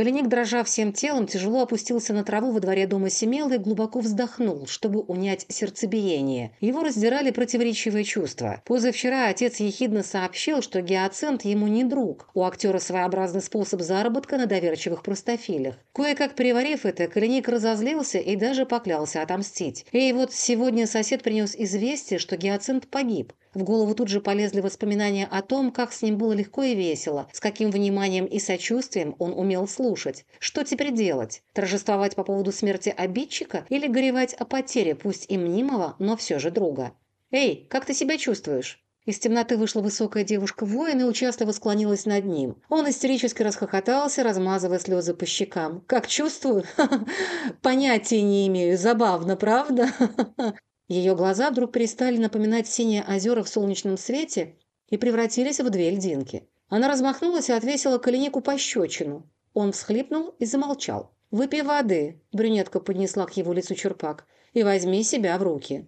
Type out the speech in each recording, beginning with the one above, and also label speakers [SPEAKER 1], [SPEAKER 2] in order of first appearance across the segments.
[SPEAKER 1] Калиник, дрожа всем телом, тяжело опустился на траву во дворе дома Семела и глубоко вздохнул, чтобы унять сердцебиение. Его раздирали противоречивые чувства. Позавчера отец ехидно сообщил, что гиацинт ему не друг. У актера своеобразный способ заработка на доверчивых простофилях. Кое-как переварив это, Калиник разозлился и даже поклялся отомстить. И вот сегодня сосед принес известие, что гиацинт погиб. В голову тут же полезли воспоминания о том, как с ним было легко и весело, с каким вниманием и сочувствием он умел слушать. Что теперь делать? Торжествовать по поводу смерти обидчика или горевать о потере, пусть и мнимого, но все же друга? «Эй, как ты себя чувствуешь?» Из темноты вышла высокая девушка-воин и участливо склонилась над ним. Он истерически расхохотался, размазывая слезы по щекам. «Как чувствую? Понятия не имею. Забавно, правда?» Ее глаза вдруг перестали напоминать синие озера в солнечном свете и превратились в две льдинки. Она размахнулась и отвесила Калинику пощечину. Он всхлипнул и замолчал. «Выпей воды», – брюнетка поднесла к его лицу черпак, – «и возьми себя в руки».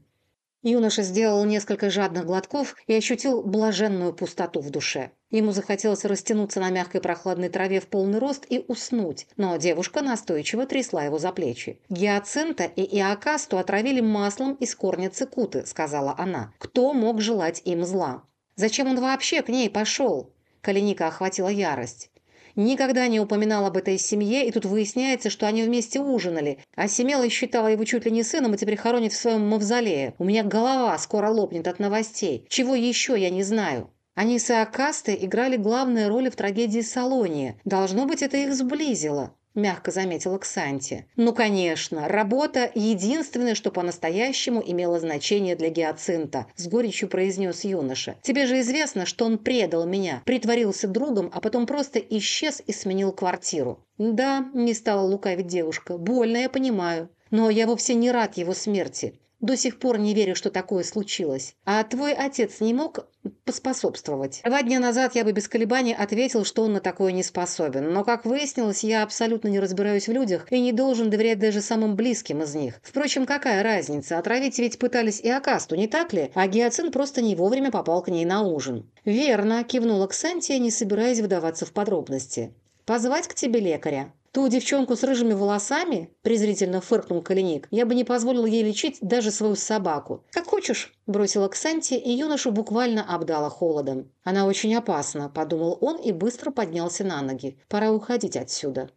[SPEAKER 1] Юноша сделал несколько жадных глотков и ощутил блаженную пустоту в душе. Ему захотелось растянуться на мягкой прохладной траве в полный рост и уснуть, но девушка настойчиво трясла его за плечи. «Гиацинта и Иокасту отравили маслом из корня цикуты», — сказала она. «Кто мог желать им зла?» «Зачем он вообще к ней пошел?» Калиника охватила ярость. Никогда не упоминал об этой семье, и тут выясняется, что они вместе ужинали. А Семела считала его чуть ли не сыном и теперь хоронит в своем мавзолее. У меня голова скоро лопнет от новостей. Чего еще я не знаю. Они с Иокастой играли главные роли в трагедии Салония. Должно быть, это их сблизило. – мягко заметила Ксанти. «Ну, конечно, работа – единственное, что по-настоящему имело значение для Гиацинта», – с горечью произнес юноша. «Тебе же известно, что он предал меня, притворился другом, а потом просто исчез и сменил квартиру». «Да», – не стала лукавить девушка, – «больно, я понимаю. Но я вовсе не рад его смерти. До сих пор не верю, что такое случилось. А твой отец не мог поспособствовать? Два дня назад я бы без колебаний ответил, что он на такое не способен. Но, как выяснилось, я абсолютно не разбираюсь в людях и не должен доверять даже самым близким из них. Впрочем, какая разница? Отравить ведь пытались и Акасту, не так ли? А Гиацин просто не вовремя попал к ней на ужин. «Верно», – кивнула Ксантия, не собираясь вдаваться в подробности. «Позвать к тебе лекаря?» «Ту девчонку с рыжими волосами?» – презрительно фыркнул Калиник. «Я бы не позволил ей лечить даже свою собаку». «Как хочешь», – бросила Ксанти, и юношу буквально обдала холодом. «Она очень опасна», – подумал он и быстро поднялся на ноги. «Пора уходить отсюда».